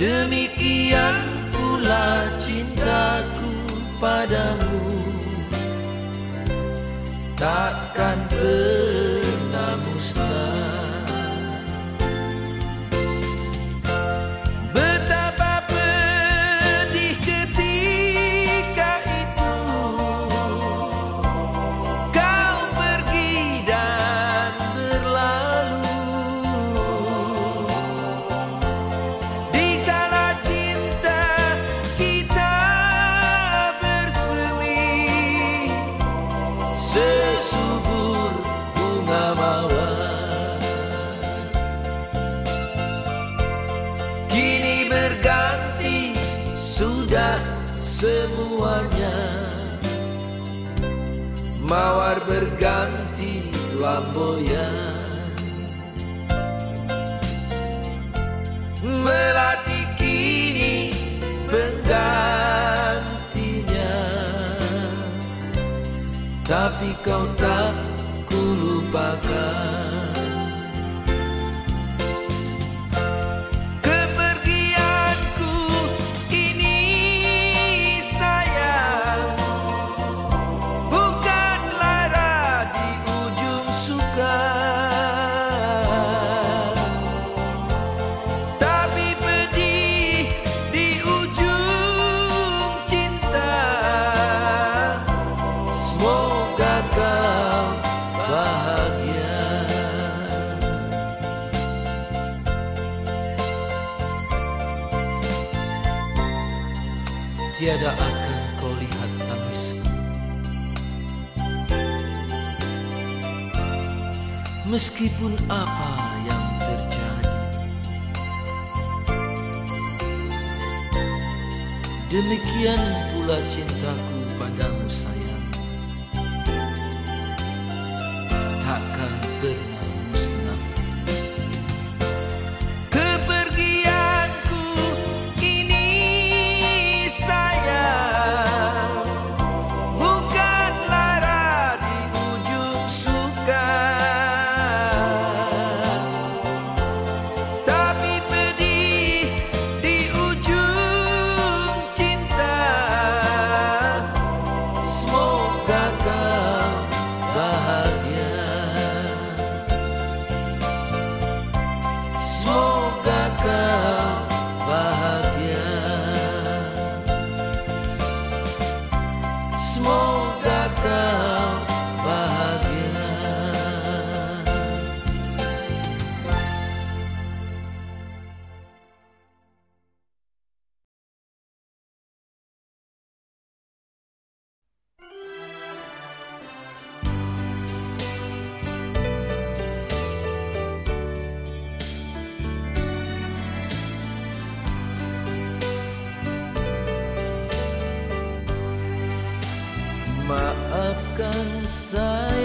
Demikian pula cintaku padamu. Takkan pernah Sesubur bunga mawar. Kini berganti sudah semuanya. Mawar berganti flamboyan. Melati kini penggantinya. Tapi kau Pagar. Tiada akan kau lihat tangisku Meskipun apa yang terjadi Demikian pula cintaku padamu sayang akan saya.